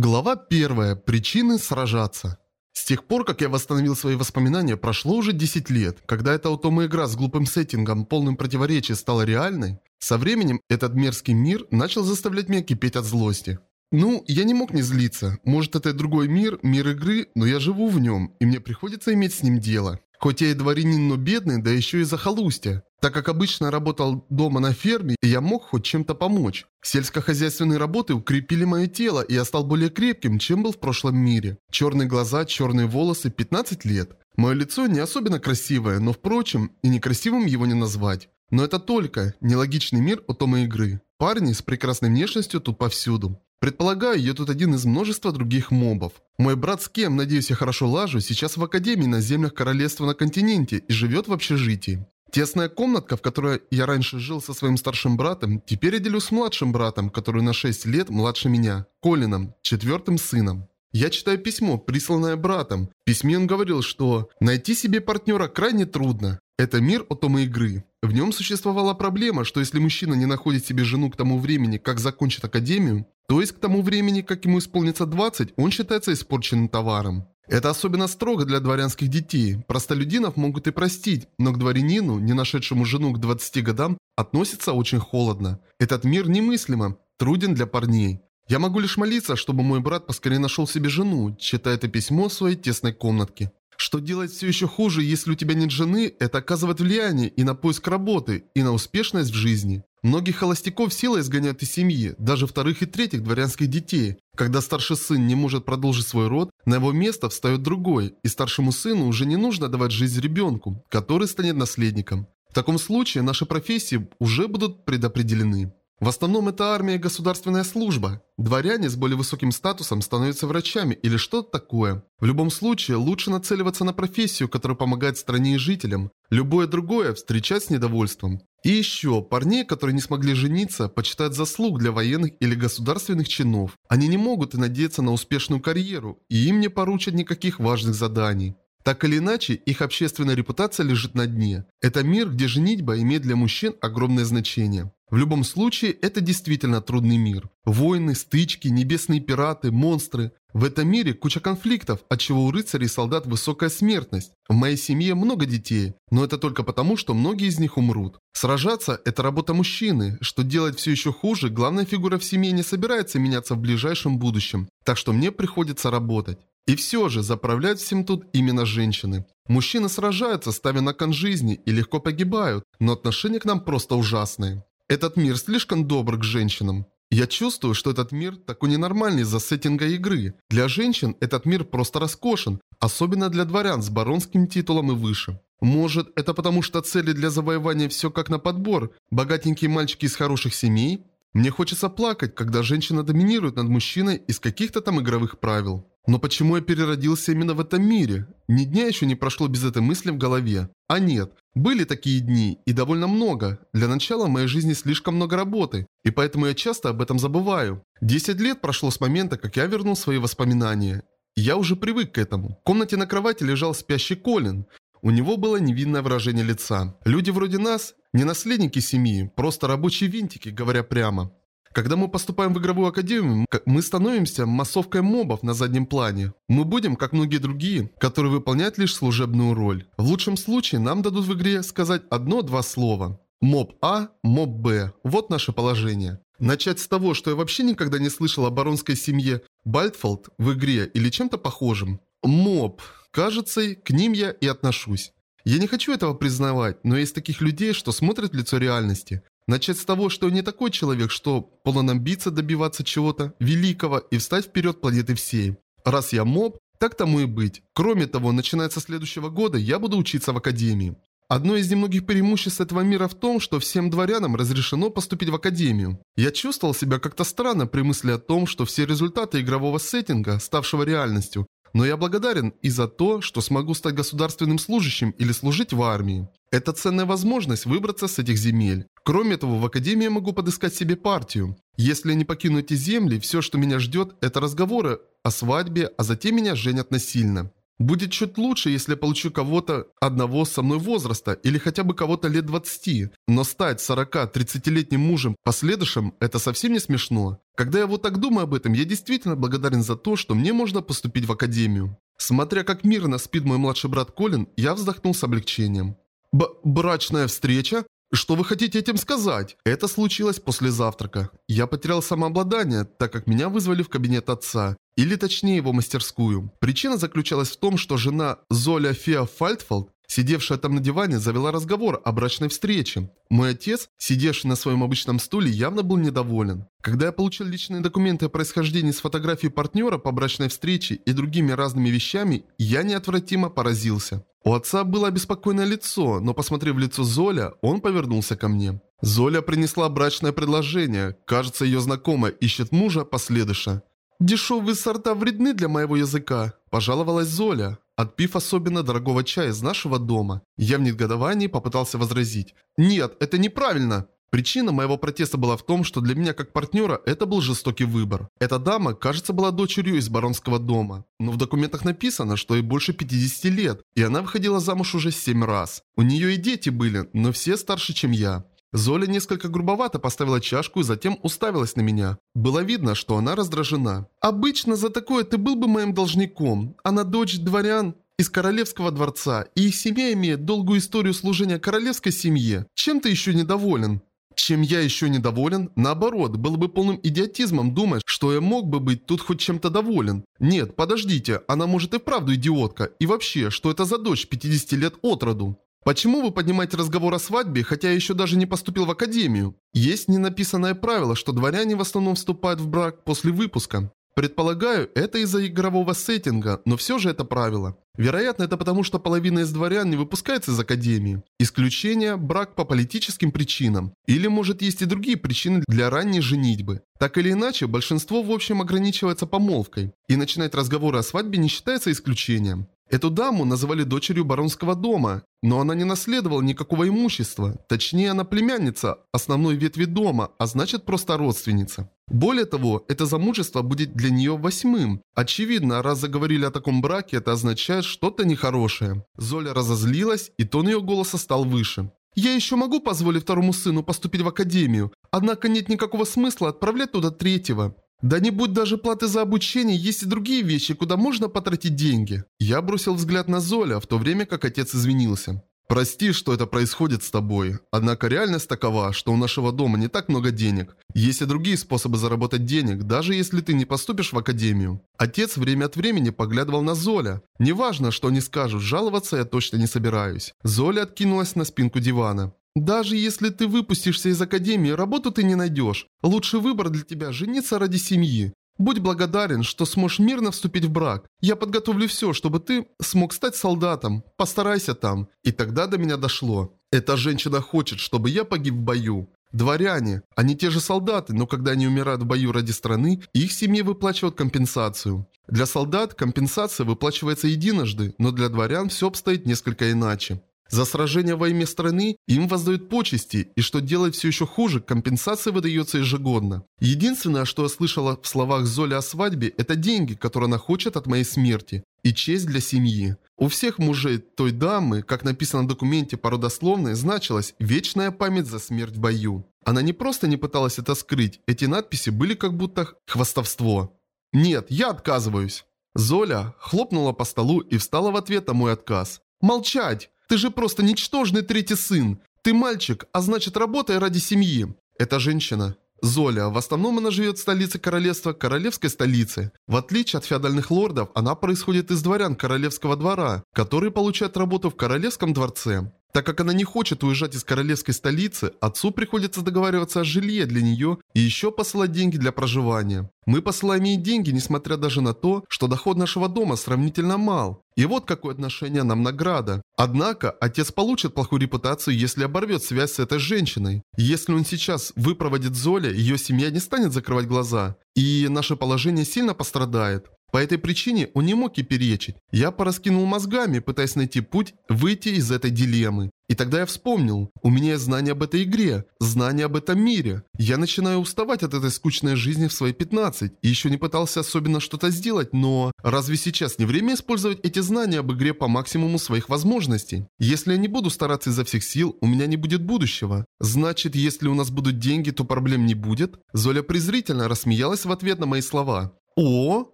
Глава первая. Причины сражаться. С тех пор, как я восстановил свои воспоминания, прошло уже 10 лет. Когда эта утомая игра с глупым сеттингом, полным противоречий, стала реальной, со временем этот мерзкий мир начал заставлять меня кипеть от злости. Ну, я не мог не злиться. Может, это другой мир, мир игры, но я живу в нем, и мне приходится иметь с ним дело. Хоть я и дворянин, но бедный, да еще и захолустья. Так как обычно работал дома на ферме, я мог хоть чем-то помочь. Сельскохозяйственные работы укрепили мое тело, и я стал более крепким, чем был в прошлом мире. Черные глаза, черные волосы, 15 лет. Мое лицо не особенно красивое, но впрочем, и некрасивым его не назвать. Но это только нелогичный мир от Тома игры. Парни с прекрасной внешностью тут повсюду. Предполагаю, я тут один из множества других мобов. Мой брат с кем, надеюсь, я хорошо лажу, сейчас в Академии на землях Королевства на континенте и живет в общежитии. Тесная комнатка, в которой я раньше жил со своим старшим братом, теперь я делю с младшим братом, который на 6 лет младше меня, Колином, четвертым сыном. Я читаю письмо, присланное братом. В письме он говорил, что найти себе партнера крайне трудно. Это мир от Тома игры. В нем существовала проблема, что если мужчина не находит себе жену к тому времени, как закончит академию, то есть к тому времени, как ему исполнится 20, он считается испорченным товаром. Это особенно строго для дворянских детей. Простолюдинов могут и простить, но к дворянину, не нашедшему жену к 20 годам, относится очень холодно. Этот мир немыслимо, труден для парней. Я могу лишь молиться, чтобы мой брат поскорее нашел себе жену, читая это письмо в своей тесной комнатке. Что делать все еще хуже, если у тебя нет жены, это оказывает влияние и на поиск работы, и на успешность в жизни. Многих холостяков силой изгоняют из семьи, даже вторых и третьих дворянских детей. Когда старший сын не может продолжить свой род, на его место встает другой, и старшему сыну уже не нужно давать жизнь ребенку, который станет наследником. В таком случае наши профессии уже будут предопределены. В основном это армия и государственная служба. Дворяне с более высоким статусом становятся врачами или что-то такое. В любом случае, лучше нацеливаться на профессию, которая помогает стране и жителям. Любое другое встречать с недовольством. И еще, парней, которые не смогли жениться, почитают заслуг для военных или государственных чинов. Они не могут и надеяться на успешную карьеру, и им не поручат никаких важных заданий. Так или иначе, их общественная репутация лежит на дне. Это мир, где женитьба имеет для мужчин огромное значение. В любом случае, это действительно трудный мир. Войны, стычки, небесные пираты, монстры. В этом мире куча конфликтов, от чего у рыцарей и солдат высокая смертность. В моей семье много детей, но это только потому, что многие из них умрут. Сражаться – это работа мужчины, что делать все еще хуже, главная фигура в семье не собирается меняться в ближайшем будущем, так что мне приходится работать. И все же, заправляют всем тут именно женщины. Мужчины сражаются, ставя на кон жизни и легко погибают, но отношения к нам просто ужасные. Этот мир слишком добр к женщинам. Я чувствую, что этот мир такой ненормальный из-за сеттинга игры. Для женщин этот мир просто роскошен, особенно для дворян с баронским титулом и выше. Может, это потому что цели для завоевания все как на подбор, богатенькие мальчики из хороших семей? Мне хочется плакать, когда женщина доминирует над мужчиной из каких-то там игровых правил. Но почему я переродился именно в этом мире? Ни дня еще не прошло без этой мысли в голове. А нет, были такие дни, и довольно много. Для начала в моей жизни слишком много работы, и поэтому я часто об этом забываю. Десять лет прошло с момента, как я вернул свои воспоминания. я уже привык к этому. В комнате на кровати лежал спящий Колин. У него было невинное выражение лица. Люди вроде нас, не наследники семьи, просто рабочие винтики, говоря прямо. Когда мы поступаем в игровую академию, мы становимся массовкой мобов на заднем плане. Мы будем, как многие другие, которые выполняют лишь служебную роль. В лучшем случае нам дадут в игре сказать одно-два слова. Моб А, моб Б. Вот наше положение. Начать с того, что я вообще никогда не слышал о баронской семье Бальтфолд в игре или чем-то похожем. Моб. Кажется, к ним я и отношусь. Я не хочу этого признавать, но есть таких людей, что смотрят в лицо реальности. Начать с того, что я не такой человек, что полон амбиций добиваться чего-то великого и встать вперед планеты всей. Раз я моб, так тому и быть. Кроме того, начиная со следующего года я буду учиться в академии. Одно из немногих преимуществ этого мира в том, что всем дворянам разрешено поступить в академию. Я чувствовал себя как-то странно при мысли о том, что все результаты игрового сеттинга, ставшего реальностью, но я благодарен и за то, что смогу стать государственным служащим или служить в армии. Это ценная возможность выбраться с этих земель. Кроме того, в Академии я могу подыскать себе партию. Если я не покину эти земли, все, что меня ждет, это разговоры о свадьбе, а затем меня женят насильно. Будет чуть лучше, если я получу кого-то одного со мной возраста, или хотя бы кого-то лет 20. Но стать 40-30-летним мужем последующим – это совсем не смешно. Когда я вот так думаю об этом, я действительно благодарен за то, что мне можно поступить в академию. Смотря как мирно спит мой младший брат Колин, я вздохнул с облегчением. Б брачная встреча? Что вы хотите этим сказать? Это случилось после завтрака. Я потерял самообладание, так как меня вызвали в кабинет отца. Или точнее его мастерскую. Причина заключалась в том, что жена Золя Феа Фальтфолд сидевшая там на диване, завела разговор о брачной встрече. Мой отец, сидевший на своем обычном стуле, явно был недоволен. Когда я получил личные документы о происхождении с фотографией партнера по брачной встрече и другими разными вещами, я неотвратимо поразился. У отца было обеспокоенное лицо, но посмотрев в лицо Золя, он повернулся ко мне. Золя принесла брачное предложение. Кажется, ее знакомая ищет мужа последыша. «Дешевые сорта вредны для моего языка», – пожаловалась Золя отпив особенно дорогого чая из нашего дома. Я в негодовании попытался возразить. «Нет, это неправильно!» Причина моего протеста была в том, что для меня как партнера это был жестокий выбор. Эта дама, кажется, была дочерью из баронского дома. Но в документах написано, что ей больше 50 лет, и она выходила замуж уже 7 раз. У нее и дети были, но все старше, чем я. Золя несколько грубовато поставила чашку и затем уставилась на меня. Было видно, что она раздражена. «Обычно за такое ты был бы моим должником. Она дочь дворян из королевского дворца, и их семья имеет долгую историю служения королевской семье. Чем ты еще недоволен?» Чем я еще недоволен? Наоборот, было бы полным идиотизмом думать, что я мог бы быть тут хоть чем-то доволен. Нет, подождите, она может и вправду идиотка. И вообще, что это за дочь 50 лет от роду? Почему вы поднимаете разговор о свадьбе, хотя я еще даже не поступил в академию? Есть ненаписанное правило, что дворяне в основном вступают в брак после выпуска. Предполагаю, это из-за игрового сеттинга, но все же это правило. Вероятно, это потому, что половина из дворян не выпускается из академии. Исключение – брак по политическим причинам. Или, может, есть и другие причины для ранней женитьбы. Так или иначе, большинство в общем ограничивается помолвкой. И начинать разговоры о свадьбе не считается исключением. Эту даму называли дочерью баронского дома, но она не наследовала никакого имущества. Точнее, она племянница основной ветви дома, а значит просто родственница. Более того, это замужество будет для нее восьмым. Очевидно, раз заговорили о таком браке, это означает что-то нехорошее. Золя разозлилась, и тон ее голоса стал выше. «Я еще могу позволить второму сыну поступить в академию, однако нет никакого смысла отправлять туда третьего. Да не будь даже платы за обучение, есть и другие вещи, куда можно потратить деньги. Я бросил взгляд на Золя, в то время как отец извинился. Прости, что это происходит с тобой. Однако реальность такова, что у нашего дома не так много денег. Есть и другие способы заработать денег, даже если ты не поступишь в академию. Отец время от времени поглядывал на Золя. Неважно, что они скажут, жаловаться я точно не собираюсь. Золя откинулась на спинку дивана. Даже если ты выпустишься из академии, работу ты не найдешь. Лучший выбор для тебя – жениться ради семьи. Будь благодарен, что сможешь мирно вступить в брак. Я подготовлю все, чтобы ты смог стать солдатом. Постарайся там. И тогда до меня дошло. Эта женщина хочет, чтобы я погиб в бою. Дворяне, они те же солдаты, но когда они умирают в бою ради страны, их семьи выплачивают компенсацию. Для солдат компенсация выплачивается единожды, но для дворян все обстоит несколько иначе. За сражение во имя страны им воздают почести, и что делать все еще хуже, компенсация выдается ежегодно. Единственное, что я слышала в словах Золи о свадьбе, это деньги, которые она хочет от моей смерти, и честь для семьи. У всех мужей той дамы, как написано в документе по родословной, значилась «Вечная память за смерть в бою». Она не просто не пыталась это скрыть, эти надписи были как будто хвастовство. «Нет, я отказываюсь». Золя хлопнула по столу и встала в ответ на мой отказ. «Молчать! Ты же просто ничтожный третий сын. Ты мальчик, а значит работай ради семьи. Это женщина. Золя. В основном она живет в столице королевства, королевской столице. В отличие от феодальных лордов, она происходит из дворян королевского двора, которые получают работу в королевском дворце. Так как она не хочет уезжать из королевской столицы, отцу приходится договариваться о жилье для нее и еще посылать деньги для проживания. Мы посылаем ей деньги, несмотря даже на то, что доход нашего дома сравнительно мал. И вот какое отношение нам награда. Однако, отец получит плохую репутацию, если оборвет связь с этой женщиной. Если он сейчас выпроводит Золя, ее семья не станет закрывать глаза. И наше положение сильно пострадает. По этой причине он не мог и перечить. Я пораскинул мозгами, пытаясь найти путь выйти из этой дилеммы. И тогда я вспомнил, у меня есть знания об этой игре, знания об этом мире. Я начинаю уставать от этой скучной жизни в свои 15, и еще не пытался особенно что-то сделать, но разве сейчас не время использовать эти знания об игре по максимуму своих возможностей? Если я не буду стараться изо всех сил, у меня не будет будущего. Значит, если у нас будут деньги, то проблем не будет? Золя презрительно рассмеялась в ответ на мои слова. О,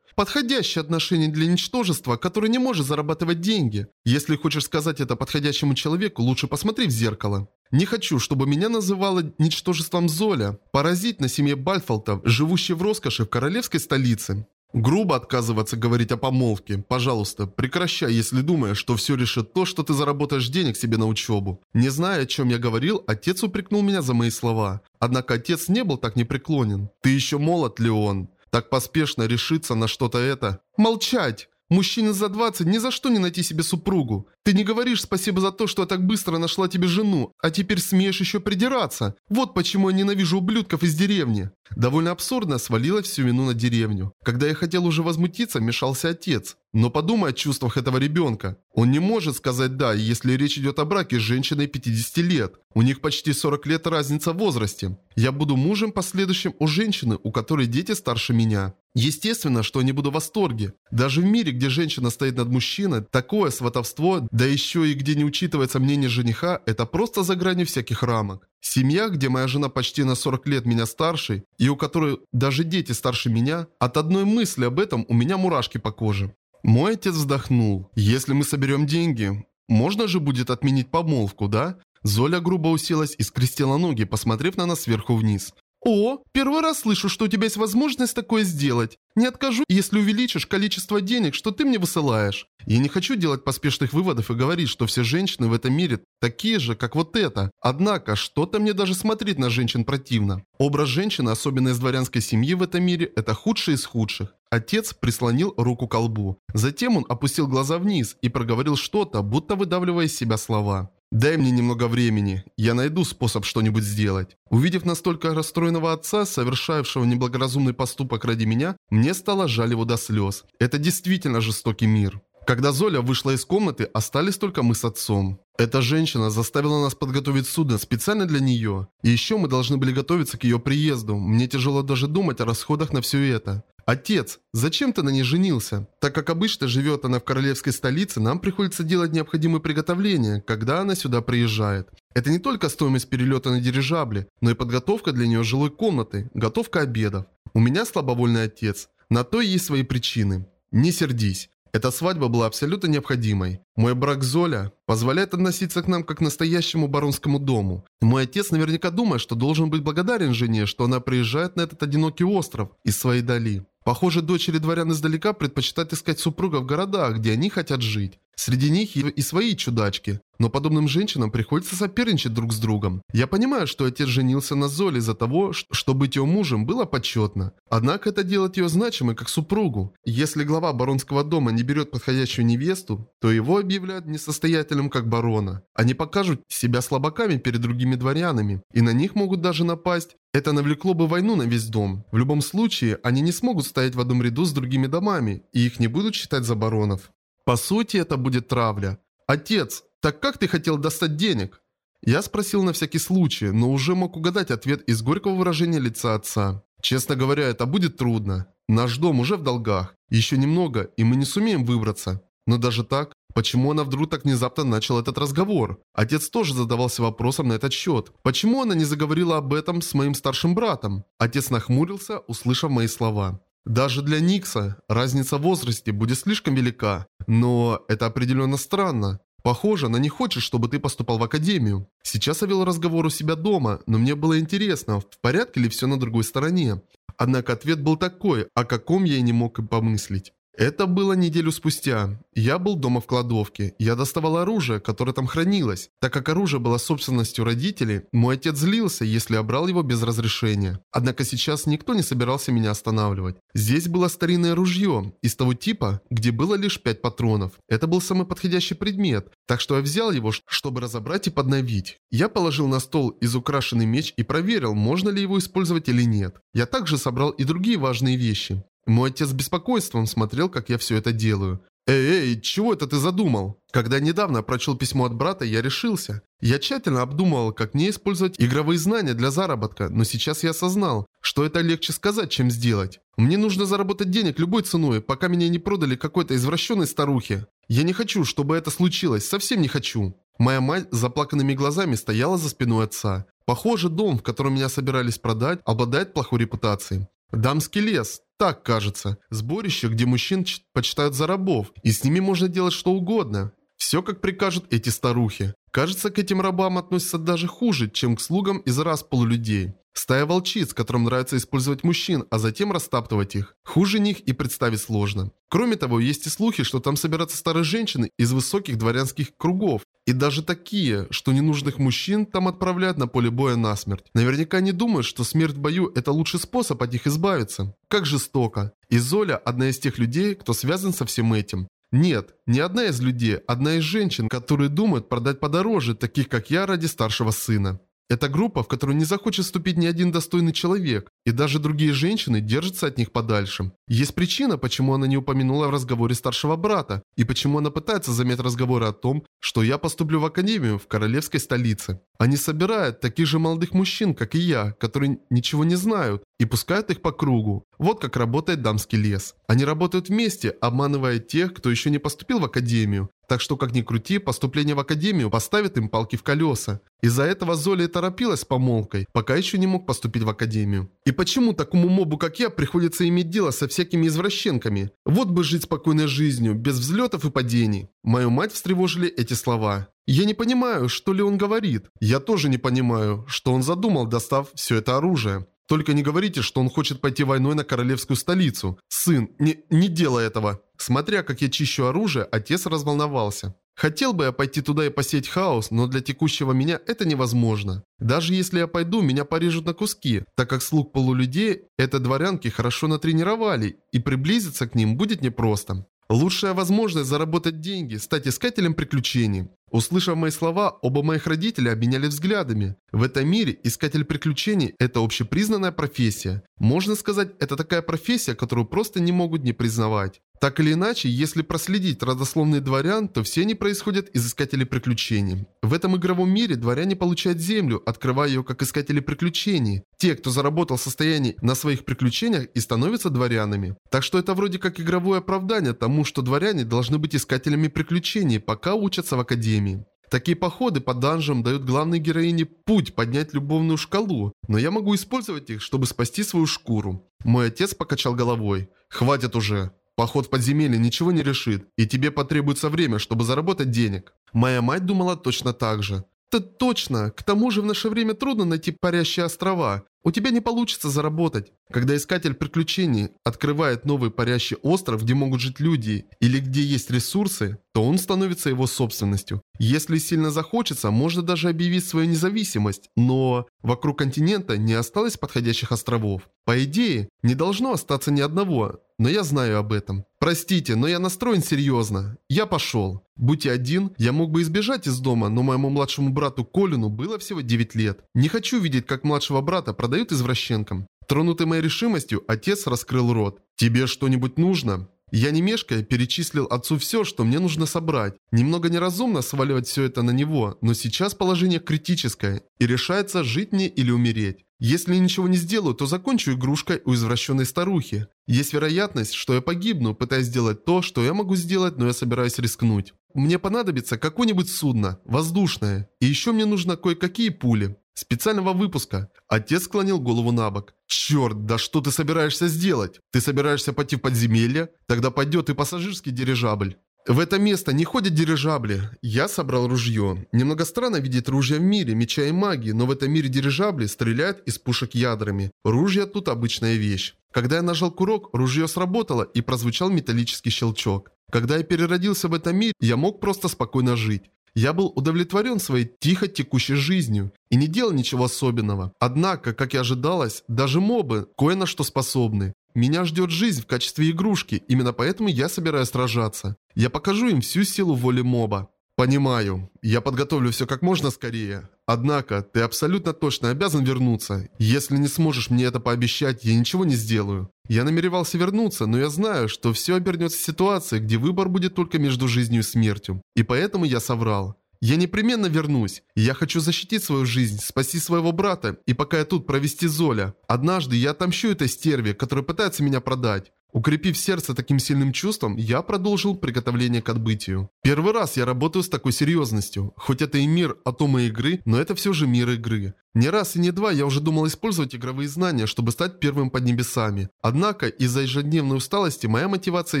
Подходящее отношение для ничтожества, которое не может зарабатывать деньги. Если хочешь сказать это подходящему человеку, лучше посмотри в зеркало. Не хочу, чтобы меня называло ничтожеством Золя, паразит на семье Бальфалтов, живущий в роскоши в королевской столице. Грубо отказываться говорить о помолвке. Пожалуйста, прекращай, если думаешь, что все решит то, что ты заработаешь денег себе на учебу. Не зная, о чем я говорил, отец упрекнул меня за мои слова. Однако отец не был так непреклонен. Ты еще молод, Леон. Так поспешно решиться на что-то это. Молчать! Мужчине за 20 ни за что не найти себе супругу. Ты не говоришь спасибо за то, что я так быстро нашла тебе жену, а теперь смеешь еще придираться. Вот почему я ненавижу ублюдков из деревни. Довольно абсурдно свалила всю вину на деревню. Когда я хотел уже возмутиться, мешался отец. Но подумай о чувствах этого ребенка. Он не может сказать «да», если речь идет о браке с женщиной 50 лет. У них почти 40 лет разница в возрасте. Я буду мужем последующим у женщины, у которой дети старше меня. Естественно, что я не буду в восторге. Даже в мире, где женщина стоит над мужчиной, такое сватовство, да еще и где не учитывается мнение жениха, это просто за гранью всяких рамок. Семья, где моя жена почти на 40 лет меня старше, и у которой даже дети старше меня, от одной мысли об этом у меня мурашки по коже. Мой отец вздохнул. Если мы соберем деньги, можно же будет отменить помолвку, да? Золя грубо уселась и скрестила ноги, посмотрев на нас сверху вниз. «О, первый раз слышу, что у тебя есть возможность такое сделать. Не откажу, если увеличишь количество денег, что ты мне высылаешь. Я не хочу делать поспешных выводов и говорить, что все женщины в этом мире такие же, как вот это. Однако, что-то мне даже смотреть на женщин противно. Образ женщины, особенно из дворянской семьи в этом мире, это худший из худших. Отец прислонил руку к колбу. Затем он опустил глаза вниз и проговорил что-то, будто выдавливая из себя слова. «Дай мне немного времени, я найду способ что-нибудь сделать». Увидев настолько расстроенного отца, совершавшего неблагоразумный поступок ради меня, мне стало жаль его до слез. Это действительно жестокий мир. Когда Золя вышла из комнаты, остались только мы с отцом. Эта женщина заставила нас подготовить судно специально для нее. И еще мы должны были готовиться к ее приезду. Мне тяжело даже думать о расходах на все это. «Отец, зачем ты на ней женился? Так как обычно живет она в королевской столице, нам приходится делать необходимые приготовления, когда она сюда приезжает. Это не только стоимость перелета на дирижабле, но и подготовка для нее жилой комнаты, готовка обедов. У меня слабовольный отец. На то и есть свои причины. Не сердись. Эта свадьба была абсолютно необходимой. Мой брак Золя позволяет относиться к нам как к настоящему баронскому дому. Мой отец наверняка думает, что должен быть благодарен жене, что она приезжает на этот одинокий остров из своей дали. Похоже, дочери дворян издалека предпочитают искать супруга в городах, где они хотят жить. Среди них и свои чудачки. Но подобным женщинам приходится соперничать друг с другом. Я понимаю, что отец женился на Золе из-за того, что быть ее мужем было почетно. Однако это делает ее значимой как супругу. Если глава баронского дома не берет подходящую невесту, то его объявляют несостоятельным как барона. Они покажут себя слабаками перед другими дворянами, и на них могут даже напасть. Это навлекло бы войну на весь дом. В любом случае, они не смогут стоять в одном ряду с другими домами, и их не будут считать за баронов. По сути, это будет травля. «Отец, так как ты хотел достать денег?» Я спросил на всякий случай, но уже мог угадать ответ из горького выражения лица отца. Честно говоря, это будет трудно. Наш дом уже в долгах. Еще немного, и мы не сумеем выбраться. Но даже так, почему она вдруг так внезапно начала этот разговор? Отец тоже задавался вопросом на этот счет. Почему она не заговорила об этом с моим старшим братом? Отец нахмурился, услышав мои слова. Даже для Никса разница в возрасте будет слишком велика. Но это определенно странно. Похоже, она не хочет, чтобы ты поступал в академию. Сейчас я вел разговор у себя дома, но мне было интересно, в порядке ли все на другой стороне. Однако ответ был такой, о каком я и не мог и помыслить. Это было неделю спустя. Я был дома в кладовке. Я доставал оружие, которое там хранилось. Так как оружие было собственностью родителей, мой отец злился, если я брал его без разрешения. Однако сейчас никто не собирался меня останавливать. Здесь было старинное ружье, из того типа, где было лишь 5 патронов. Это был самый подходящий предмет, так что я взял его, чтобы разобрать и подновить. Я положил на стол изукрашенный меч и проверил, можно ли его использовать или нет. Я также собрал и другие важные вещи. Мой отец с беспокойством смотрел, как я все это делаю. Эй, эй, чего это ты задумал? Когда недавно прочел письмо от брата, я решился. Я тщательно обдумывал, как мне использовать игровые знания для заработка, но сейчас я осознал, что это легче сказать, чем сделать. Мне нужно заработать денег любой ценой, пока меня не продали какой-то извращенной старухе. Я не хочу, чтобы это случилось, совсем не хочу. Моя мать с заплаканными глазами стояла за спиной отца. Похоже, дом, в котором меня собирались продать, обладает плохой репутацией. Дамский лес, так кажется. Сборище, где мужчин почитают за рабов, и с ними можно делать что угодно. Все, как прикажут эти старухи. Кажется, к этим рабам относятся даже хуже, чем к слугам из рас полулюдей. Стая волчиц, которым нравится использовать мужчин, а затем растаптывать их. Хуже них и представить сложно. Кроме того, есть и слухи, что там собираются старые женщины из высоких дворянских кругов. И даже такие, что ненужных мужчин там отправляют на поле боя насмерть. Наверняка они думают, что смерть в бою – это лучший способ от них избавиться. Как жестоко. И Золя – одна из тех людей, кто связан со всем этим. Нет, не одна из людей, одна из женщин, которые думают продать подороже, таких как я, ради старшего сына. Это группа, в которую не захочет вступить ни один достойный человек, и даже другие женщины держатся от них подальше. Есть причина, почему она не упомянула в разговоре старшего брата, и почему она пытается заметить разговоры о том, что я поступлю в академию в королевской столице. Они собирают таких же молодых мужчин, как и я, которые ничего не знают, и пускают их по кругу. Вот как работает дамский лес. Они работают вместе, обманывая тех, кто еще не поступил в академию. Так что, как ни крути, поступление в академию поставит им палки в колеса. Из-за этого Золи торопилась с помолвкой, пока еще не мог поступить в академию. И почему такому мобу, как я, приходится иметь дело со всякими извращенками? Вот бы жить спокойной жизнью, без взлетов и падений. Мою мать встревожили эти слова. Я не понимаю, что ли он говорит. Я тоже не понимаю, что он задумал, достав все это оружие. Только не говорите, что он хочет пойти войной на королевскую столицу. Сын, не, не делай этого. Смотря, как я чищу оружие, отец разволновался. Хотел бы я пойти туда и посеять хаос, но для текущего меня это невозможно. Даже если я пойду, меня порежут на куски, так как слуг полулюдей это дворянки хорошо натренировали, и приблизиться к ним будет непросто. Лучшая возможность заработать деньги, стать искателем приключений. Услышав мои слова, оба моих родителя обменяли взглядами. В этом мире искатель приключений – это общепризнанная профессия. Можно сказать, это такая профессия, которую просто не могут не признавать. Так или иначе, если проследить родословный дворян, то все они происходят из искателей приключений. В этом игровом мире дворяне получают землю, открывая ее как искатели приключений. Те, кто заработал состояние на своих приключениях и становятся дворянами. Так что это вроде как игровое оправдание тому, что дворяне должны быть искателями приключений, пока учатся в академии. Такие походы по данжам дают главной героине путь поднять любовную шкалу, но я могу использовать их, чтобы спасти свою шкуру. Мой отец покачал головой. «Хватит уже. Поход в подземелье ничего не решит, и тебе потребуется время, чтобы заработать денег. Моя мать думала точно так же. «Да точно! К тому же в наше время трудно найти парящие острова. У тебя не получится заработать. Когда искатель приключений открывает новый парящий остров, где могут жить люди, или где есть ресурсы, то он становится его собственностью. Если сильно захочется, можно даже объявить свою независимость, но вокруг континента не осталось подходящих островов. По идее, не должно остаться ни одного, но я знаю об этом. Простите, но я настроен серьезно. Я пошел. Будь я один, я мог бы избежать из дома, но моему младшему брату Колину было всего 9 лет. Не хочу видеть, как младшего брата продают извращенкам. Тронутый моей решимостью, отец раскрыл рот. «Тебе что-нибудь нужно?» Я не мешкая перечислил отцу все, что мне нужно собрать. Немного неразумно сваливать все это на него, но сейчас положение критическое, и решается жить мне или умереть. Если ничего не сделаю, то закончу игрушкой у извращенной старухи. Есть вероятность, что я погибну, пытаясь сделать то, что я могу сделать, но я собираюсь рискнуть. Мне понадобится какое-нибудь судно, воздушное. И еще мне нужно кое-какие пули. Специального выпуска. Отец склонил голову на бок. «Черт, да что ты собираешься сделать? Ты собираешься пойти в подземелье? Тогда пойдет и пассажирский дирижабль». В это место не ходят дирижабли. Я собрал ружье. Немного странно видеть ружья в мире, меча и магии, но в этом мире дирижабли стреляют из пушек ядрами. Ружья тут обычная вещь. Когда я нажал курок, ружье сработало и прозвучал металлический щелчок. Когда я переродился в этом мире, я мог просто спокойно жить. Я был удовлетворен своей тихо текущей жизнью и не делал ничего особенного. Однако, как и ожидалось, даже мобы кое на что способны. Меня ждет жизнь в качестве игрушки, именно поэтому я собираюсь сражаться. Я покажу им всю силу воли моба. Понимаю. Я подготовлю все как можно скорее. Однако, ты абсолютно точно обязан вернуться. Если не сможешь мне это пообещать, я ничего не сделаю. Я намеревался вернуться, но я знаю, что все обернется ситуацией, где выбор будет только между жизнью и смертью. И поэтому я соврал. Я непременно вернусь. Я хочу защитить свою жизнь, спасти своего брата, и пока я тут провести Золя. Однажды я отомщу этой стерве, которая пытается меня продать. Укрепив сердце таким сильным чувством, я продолжил приготовление к отбытию. Первый раз я работаю с такой серьезностью. Хоть это и мир атома игры, но это все же мир игры. Не раз и не два я уже думал использовать игровые знания, чтобы стать первым под небесами. Однако, из-за ежедневной усталости моя мотивация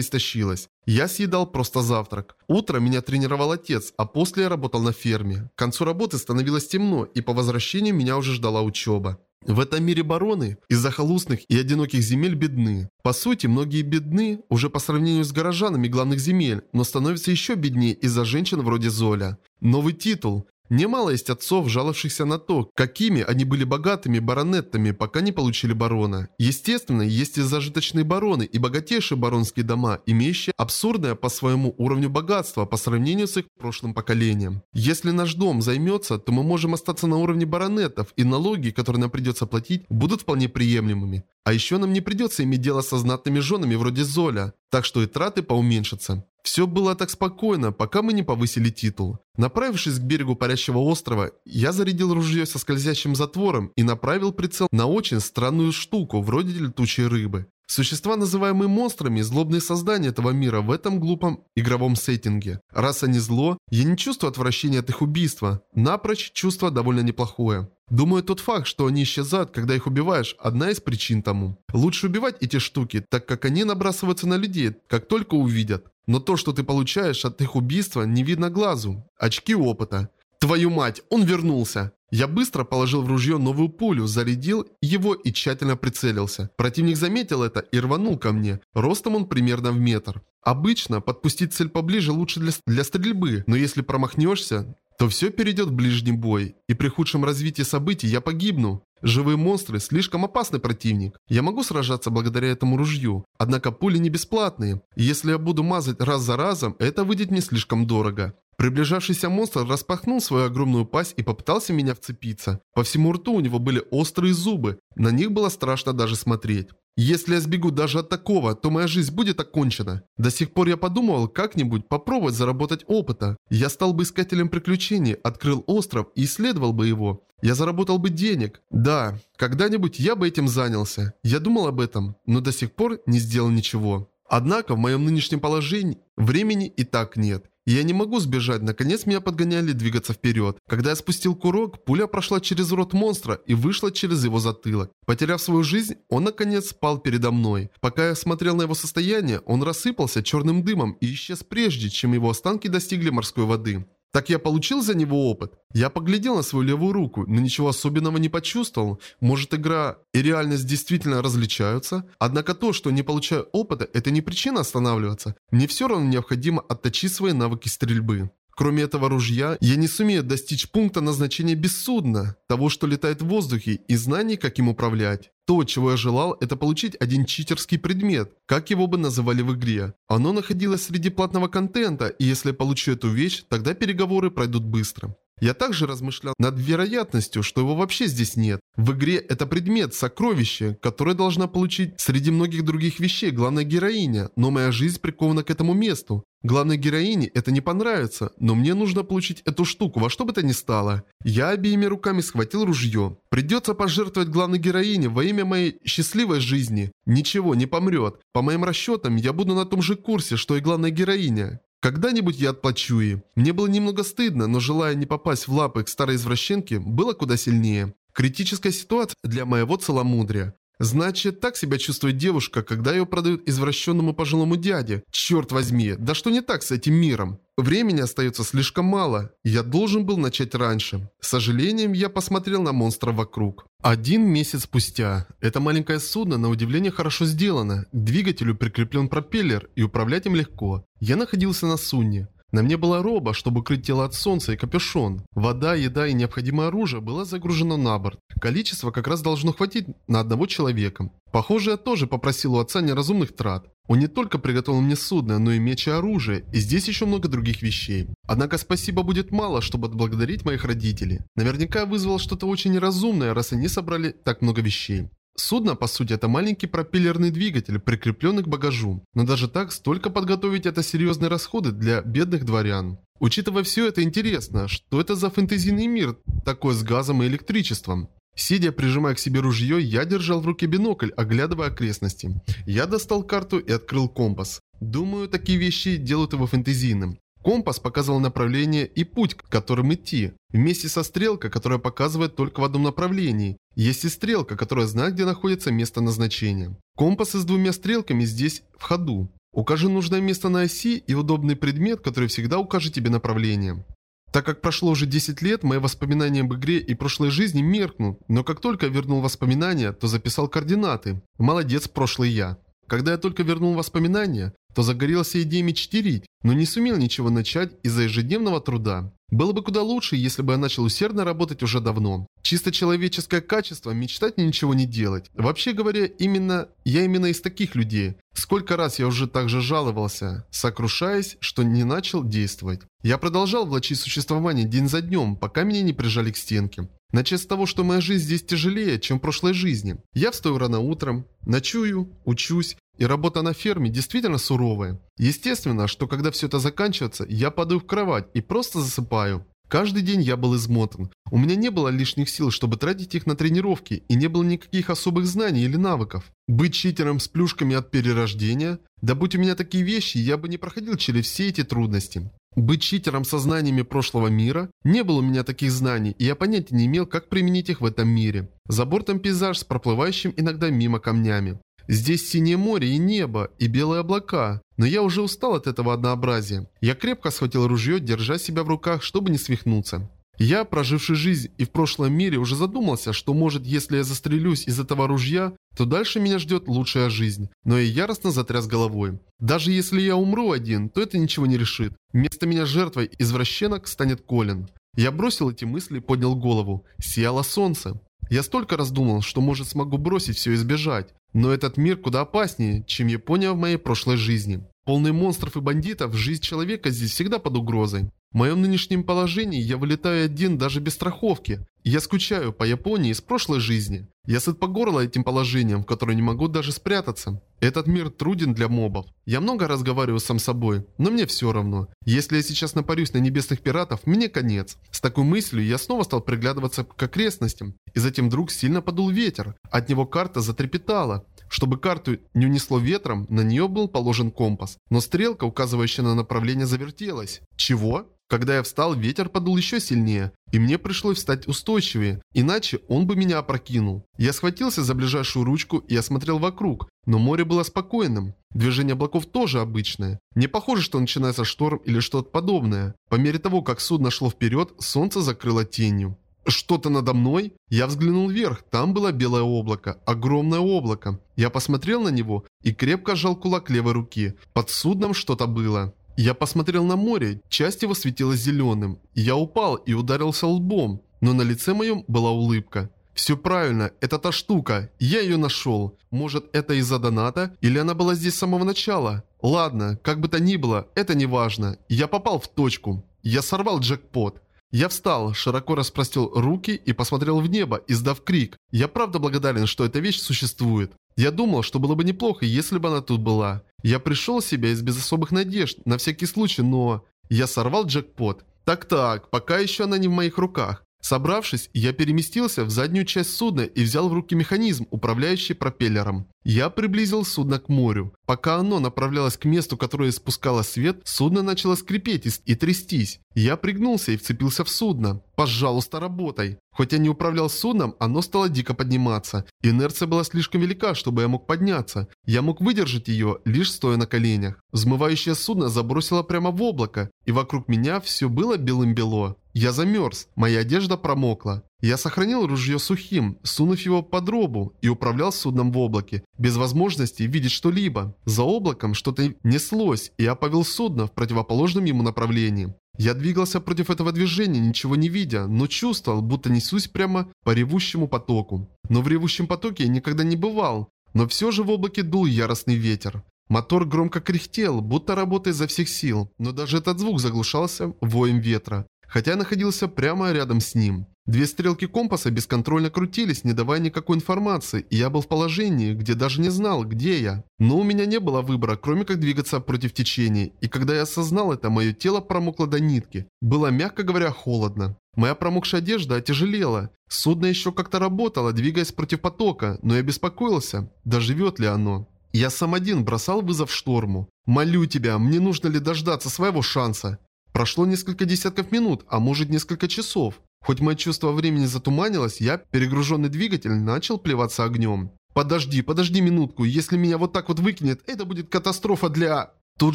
истощилась. Я съедал просто завтрак. Утром меня тренировал отец, а после я работал на ферме. К концу работы становилось темно, и по возвращению меня уже ждала учеба. В этом мире бароны из захолустных и одиноких земель бедны. По сути, многие бедны уже по сравнению с горожанами главных земель, но становятся еще беднее из-за женщин вроде Золя. Новый титул. Немало есть отцов, жаловавшихся на то, какими они были богатыми баронеттами, пока не получили барона. Естественно, есть и зажиточные бароны, и богатейшие баронские дома, имеющие абсурдное по своему уровню богатства по сравнению с их прошлым поколением. Если наш дом займется, то мы можем остаться на уровне баронетов, и налоги, которые нам придется платить, будут вполне приемлемыми. А еще нам не придется иметь дело со знатными женами вроде Золя, так что и траты поуменьшатся. Все было так спокойно, пока мы не повысили титул. Направившись к берегу парящего острова, я зарядил ружье со скользящим затвором и направил прицел на очень странную штуку, вроде летучей рыбы. Существа, называемые монстрами, злобные создания этого мира в этом глупом игровом сеттинге. Раз они зло, я не чувствую отвращения от их убийства. Напрочь, чувство довольно неплохое. Думаю, тот факт, что они исчезают, когда их убиваешь, одна из причин тому. Лучше убивать эти штуки, так как они набрасываются на людей, как только увидят. Но то, что ты получаешь от их убийства, не видно глазу. Очки опыта. Твою мать, он вернулся. Я быстро положил в ружье новую пулю, зарядил его и тщательно прицелился. Противник заметил это и рванул ко мне. Ростом он примерно в метр. Обычно подпустить цель поближе лучше для, для стрельбы, но если промахнешься, то все перейдет в ближний бой, и при худшем развитии событий я погибну. Живые монстры – слишком опасный противник. Я могу сражаться благодаря этому ружью, однако пули не бесплатные. И если я буду мазать раз за разом, это выйдет не слишком дорого. Приближавшийся монстр распахнул свою огромную пасть и попытался меня вцепиться. По всему рту у него были острые зубы, на них было страшно даже смотреть. Если я сбегу даже от такого, то моя жизнь будет окончена. До сих пор я подумывал как-нибудь попробовать заработать опыта. Я стал бы искателем приключений, открыл остров и исследовал бы его. Я заработал бы денег. Да, когда-нибудь я бы этим занялся. Я думал об этом, но до сих пор не сделал ничего. Однако в моем нынешнем положении времени и так нет. Я не могу сбежать, наконец меня подгоняли двигаться вперед. Когда я спустил курок, пуля прошла через рот монстра и вышла через его затылок. Потеряв свою жизнь, он наконец спал передо мной. Пока я смотрел на его состояние, он рассыпался черным дымом и исчез прежде, чем его останки достигли морской воды. Так я получил за него опыт. Я поглядел на свою левую руку, но ничего особенного не почувствовал. Может игра и реальность действительно различаются? Однако то, что не получаю опыта, это не причина останавливаться. Мне все равно необходимо отточить свои навыки стрельбы. Кроме этого ружья, я не сумею достичь пункта назначения без судна, того, что летает в воздухе, и знаний, как им управлять. То, чего я желал, это получить один читерский предмет, как его бы называли в игре. Оно находилось среди платного контента, и если я получу эту вещь, тогда переговоры пройдут быстро. Я также размышлял над вероятностью, что его вообще здесь нет. В игре это предмет, сокровище, которое должна получить среди многих других вещей главная героиня, но моя жизнь прикована к этому месту. Главной героине это не понравится, но мне нужно получить эту штуку во что бы то ни стало. Я обеими руками схватил ружье. Придется пожертвовать главной героине во имя моей счастливой жизни. Ничего, не помрет. По моим расчетам, я буду на том же курсе, что и главная героиня. Когда-нибудь я отплачу ей. Мне было немного стыдно, но желая не попасть в лапы к старой извращенке, было куда сильнее. Критическая ситуация для моего целомудрия. Значит, так себя чувствует девушка, когда ее продают извращенному пожилому дяде. Черт возьми, да что не так с этим миром? Времени остается слишком мало. Я должен был начать раньше. С сожалением, я посмотрел на монстра вокруг. Один месяц спустя. Это маленькое судно, на удивление, хорошо сделано. К двигателю прикреплен пропеллер, и управлять им легко. Я находился на судне. На мне была роба, чтобы укрыть тело от солнца и капюшон. Вода, еда и необходимое оружие было загружено на борт. Количество как раз должно хватить на одного человека. Похоже, я тоже попросил у отца неразумных трат. Он не только приготовил мне судно, но и меч и оружие, и здесь еще много других вещей. Однако спасибо будет мало, чтобы отблагодарить моих родителей. Наверняка я вызвал что-то очень неразумное, раз они собрали так много вещей. Судно, по сути, это маленький пропеллерный двигатель, прикрепленный к багажу. Но даже так, столько подготовить это серьезные расходы для бедных дворян. Учитывая все это, интересно, что это за фэнтезийный мир, такой с газом и электричеством? Сидя, прижимая к себе ружье, я держал в руке бинокль, оглядывая окрестности. Я достал карту и открыл компас. Думаю, такие вещи делают его фэнтезийным. Компас показывал направление и путь, которым идти, вместе со стрелкой, которая показывает только в одном направлении. Есть и стрелка, которая знает, где находится место назначения. Компасы с двумя стрелками здесь в ходу. Укажи нужное место на оси и удобный предмет, который всегда укажет тебе направление. Так как прошло уже 10 лет, мои воспоминания об игре и прошлой жизни меркнут, но как только я вернул воспоминания, то записал координаты. Молодец, прошлый я. Когда я только вернул воспоминания, то загорелся идеей мечтерить, но не сумел ничего начать из-за ежедневного труда. Было бы куда лучше, если бы я начал усердно работать уже давно. Чисто человеческое качество – мечтать и ничего не делать. Вообще говоря, именно я именно из таких людей. Сколько раз я уже так же жаловался, сокрушаясь, что не начал действовать. Я продолжал влачить существование день за днем, пока меня не прижали к стенке. Начать с того, что моя жизнь здесь тяжелее, чем в прошлой жизни. Я встаю рано утром, ночую, учусь, и работа на ферме действительно суровая. Естественно, что когда все это заканчивается, я падаю в кровать и просто засыпаю. Каждый день я был измотан. У меня не было лишних сил, чтобы тратить их на тренировки, и не было никаких особых знаний или навыков. Быть читером с плюшками от перерождения? Да будь у меня такие вещи, я бы не проходил через все эти трудности. Быть читером со знаниями прошлого мира? Не было у меня таких знаний, и я понятия не имел, как применить их в этом мире. За бортом пейзаж с проплывающим иногда мимо камнями. Здесь синее море и небо, и белые облака. Но я уже устал от этого однообразия. Я крепко схватил ружье, держа себя в руках, чтобы не свихнуться. Я, проживший жизнь и в прошлом мире, уже задумался, что может, если я застрелюсь из этого ружья, то дальше меня ждет лучшая жизнь. Но я яростно затряс головой. Даже если я умру один, то это ничего не решит. Вместо меня жертвой извращенок станет Колин. Я бросил эти мысли и поднял голову. Сияло солнце. Я столько раз думал, что может смогу бросить все и сбежать. Но этот мир куда опаснее, чем Япония в моей прошлой жизни. Полный монстров и бандитов, жизнь человека здесь всегда под угрозой. В моем нынешнем положении я вылетаю один даже без страховки. я скучаю по Японии из прошлой жизни. Я сыт по горло этим положением, в которое не могу даже спрятаться. Этот мир труден для мобов. Я много разговариваю сам с собой, но мне все равно. Если я сейчас напарюсь на небесных пиратов, мне конец. С такой мыслью я снова стал приглядываться к окрестностям. И затем вдруг сильно подул ветер. От него карта затрепетала. Чтобы карту не унесло ветром, на нее был положен компас. Но стрелка, указывающая на направление, завертелась. Чего? Когда я встал, ветер подул еще сильнее, и мне пришлось встать устойчивее, иначе он бы меня опрокинул. Я схватился за ближайшую ручку и осмотрел вокруг, но море было спокойным. Движение облаков тоже обычное. Не похоже, что начинается шторм или что-то подобное. По мере того, как судно шло вперед, солнце закрыло тенью. Что-то надо мной? Я взглянул вверх, там было белое облако, огромное облако. Я посмотрел на него и крепко сжал кулак левой руки. Под судном что-то было. Я посмотрел на море, часть его светилась зеленым. Я упал и ударился лбом, но на лице моем была улыбка. Все правильно, это та штука, я ее нашел. Может это из-за доната, или она была здесь с самого начала? Ладно, как бы то ни было, это не важно. Я попал в точку. Я сорвал джекпот. Я встал, широко распростел руки и посмотрел в небо, издав крик. Я правда благодарен, что эта вещь существует. Я думал, что было бы неплохо, если бы она тут была. Я пришел в себя из без особых надежд, на всякий случай, но... Я сорвал джекпот. Так-так, пока еще она не в моих руках. Собравшись, я переместился в заднюю часть судна и взял в руки механизм, управляющий пропеллером. Я приблизил судно к морю. Пока оно направлялось к месту, которое испускало свет, судно начало скрипеть и, трястись. Я пригнулся и вцепился в судно. «Пожалуйста, работай!» Хоть я не управлял судном, оно стало дико подниматься. Инерция была слишком велика, чтобы я мог подняться. Я мог выдержать ее, лишь стоя на коленях. Взмывающее судно забросило прямо в облако, и вокруг меня все было белым-бело. Я замерз, моя одежда промокла. Я сохранил ружье сухим, сунув его под робу, и управлял судном в облаке, без возможности видеть что-либо. За облаком что-то неслось, и я повел судно в противоположном ему направлении. Я двигался против этого движения, ничего не видя, но чувствовал, будто несусь прямо по ревущему потоку. Но в ревущем потоке я никогда не бывал, но все же в облаке дул яростный ветер. Мотор громко кряхтел, будто работая изо всех сил, но даже этот звук заглушался воем ветра, хотя я находился прямо рядом с ним. Две стрелки компаса бесконтрольно крутились, не давая никакой информации, и я был в положении, где даже не знал, где я. Но у меня не было выбора, кроме как двигаться против течения, и когда я осознал это, мое тело промокло до нитки. Было, мягко говоря, холодно. Моя промокшая одежда отяжелела. Судно еще как-то работало, двигаясь против потока, но я беспокоился, доживет ли оно. Я сам один бросал вызов шторму. «Молю тебя, мне нужно ли дождаться своего шанса?» Прошло несколько десятков минут, а может несколько часов. Хоть мое чувство времени затуманилось, я, перегруженный двигатель, начал плеваться огнем. «Подожди, подожди минутку, если меня вот так вот выкинет, это будет катастрофа для...» Тут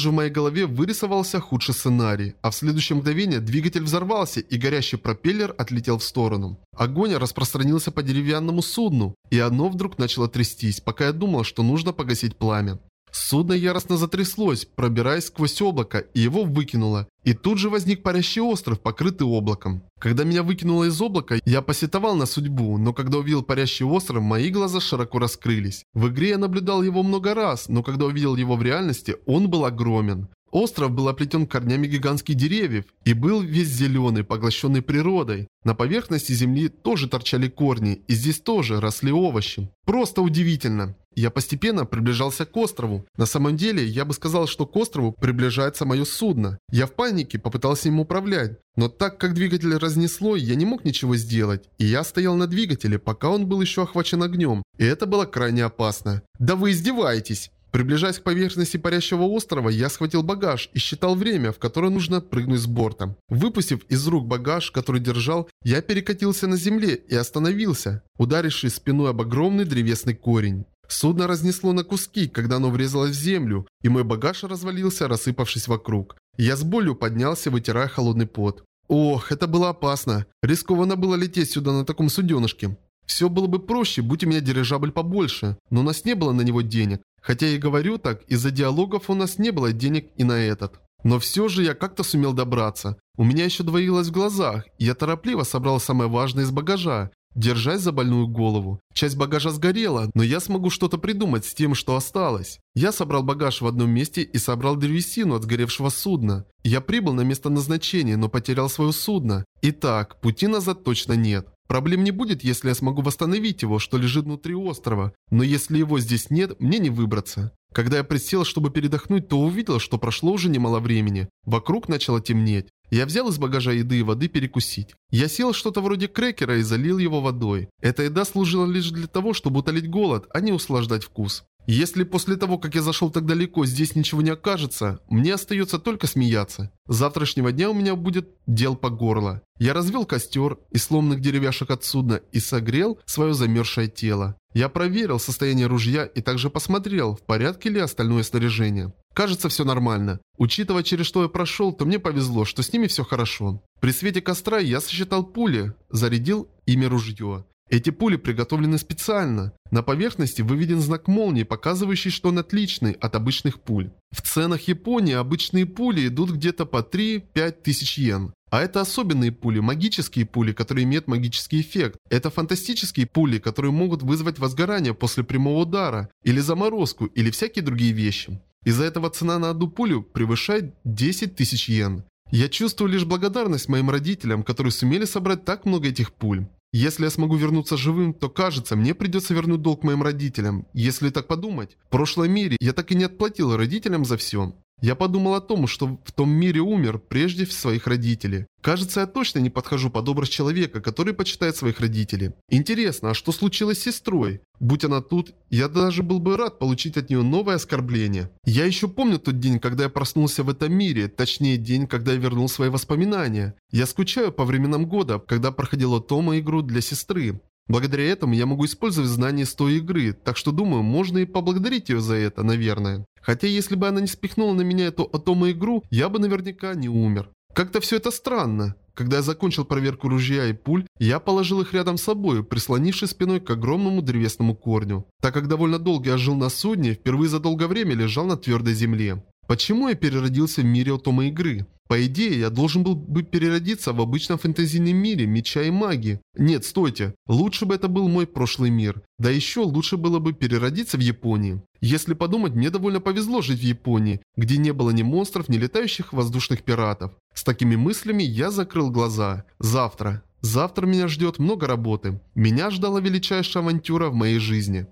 же в моей голове вырисовался худший сценарий, а в следующее мгновение двигатель взорвался и горящий пропеллер отлетел в сторону. Огонь распространился по деревянному судну, и оно вдруг начало трястись, пока я думал, что нужно погасить пламя. Судно яростно затряслось, пробираясь сквозь облако, и его выкинуло. И тут же возник парящий остров, покрытый облаком. Когда меня выкинуло из облака, я посетовал на судьбу, но когда увидел парящий остров, мои глаза широко раскрылись. В игре я наблюдал его много раз, но когда увидел его в реальности, он был огромен. Остров был оплетен корнями гигантских деревьев и был весь зеленый, поглощенный природой. На поверхности земли тоже торчали корни, и здесь тоже росли овощи. Просто удивительно. Я постепенно приближался к острову. На самом деле, я бы сказал, что к острову приближается мое судно. Я в панике попытался им управлять. Но так как двигатель разнесло, я не мог ничего сделать. И я стоял на двигателе, пока он был еще охвачен огнем. И это было крайне опасно. «Да вы издеваетесь!» Приближаясь к поверхности парящего острова, я схватил багаж и считал время, в которое нужно прыгнуть с борта. Выпустив из рук багаж, который держал, я перекатился на земле и остановился, ударившись спиной об огромный древесный корень. Судно разнесло на куски, когда оно врезалось в землю, и мой багаж развалился, рассыпавшись вокруг. Я с болью поднялся, вытирая холодный пот. Ох, это было опасно. Рискованно было лететь сюда на таком суденышке. Все было бы проще, будь у меня дирижабль побольше, но у нас не было на него денег. Хотя и говорю так, из-за диалогов у нас не было денег и на этот. Но все же я как-то сумел добраться. У меня еще двоилось в глазах, и я торопливо собрал самое важное из багажа держась за больную голову. Часть багажа сгорела, но я смогу что-то придумать с тем, что осталось. Я собрал багаж в одном месте и собрал древесину от сгоревшего судна. Я прибыл на место назначения, но потерял свое судно. Итак, пути назад точно нет. Проблем не будет, если я смогу восстановить его, что лежит внутри острова. Но если его здесь нет, мне не выбраться. Когда я присел, чтобы передохнуть, то увидел, что прошло уже немало времени. Вокруг начало темнеть. Я взял из багажа еды и воды перекусить. Я сел что-то вроде крекера и залил его водой. Эта еда служила лишь для того, чтобы утолить голод, а не услаждать вкус. Если после того, как я зашел так далеко, здесь ничего не окажется, мне остается только смеяться. С завтрашнего дня у меня будет дел по горло. Я развел костер из сломанных деревяшек от судна и согрел свое замерзшее тело. Я проверил состояние ружья и также посмотрел, в порядке ли остальное снаряжение. Кажется, все нормально. Учитывая, через что я прошел, то мне повезло, что с ними все хорошо. При свете костра я сосчитал пули, зарядил ими ружье. Эти пули приготовлены специально. На поверхности выведен знак молнии, показывающий, что он отличный от обычных пуль. В ценах Японии обычные пули идут где-то по 3-5 тысяч йен. А это особенные пули, магические пули, которые имеют магический эффект. Это фантастические пули, которые могут вызвать возгорание после прямого удара, или заморозку, или всякие другие вещи. Из-за этого цена на одну пулю превышает 10 тысяч йен. Я чувствую лишь благодарность моим родителям, которые сумели собрать так много этих пуль. Если я смогу вернуться живым, то кажется, мне придется вернуть долг моим родителям. Если так подумать, в прошлом мире я так и не отплатил родителям за все. Я подумал о том, что в том мире умер прежде своих родителей. Кажется, я точно не подхожу под образ человека, который почитает своих родителей. Интересно, а что случилось с сестрой? Будь она тут, я даже был бы рад получить от нее новое оскорбление. Я еще помню тот день, когда я проснулся в этом мире, точнее день, когда я вернул свои воспоминания. Я скучаю по временам года, когда проходила Тома игру для сестры. Благодаря этому я могу использовать знания с той игры, так что думаю, можно и поблагодарить ее за это, наверное. Хотя если бы она не спихнула на меня эту атома игру, я бы наверняка не умер. Как-то все это странно. Когда я закончил проверку ружья и пуль, я положил их рядом с собой, прислонившись спиной к огромному древесному корню. Так как довольно долго я жил на судне, впервые за долгое время лежал на твердой земле. Почему я переродился в мире Отома игры? По идее, я должен был бы переродиться в обычном фэнтезийном мире меча и магии. Нет, стойте. Лучше бы это был мой прошлый мир. Да еще лучше было бы переродиться в Японии. Если подумать, мне довольно повезло жить в Японии, где не было ни монстров, ни летающих воздушных пиратов. С такими мыслями я закрыл глаза. Завтра. Завтра меня ждет много работы. Меня ждала величайшая авантюра в моей жизни.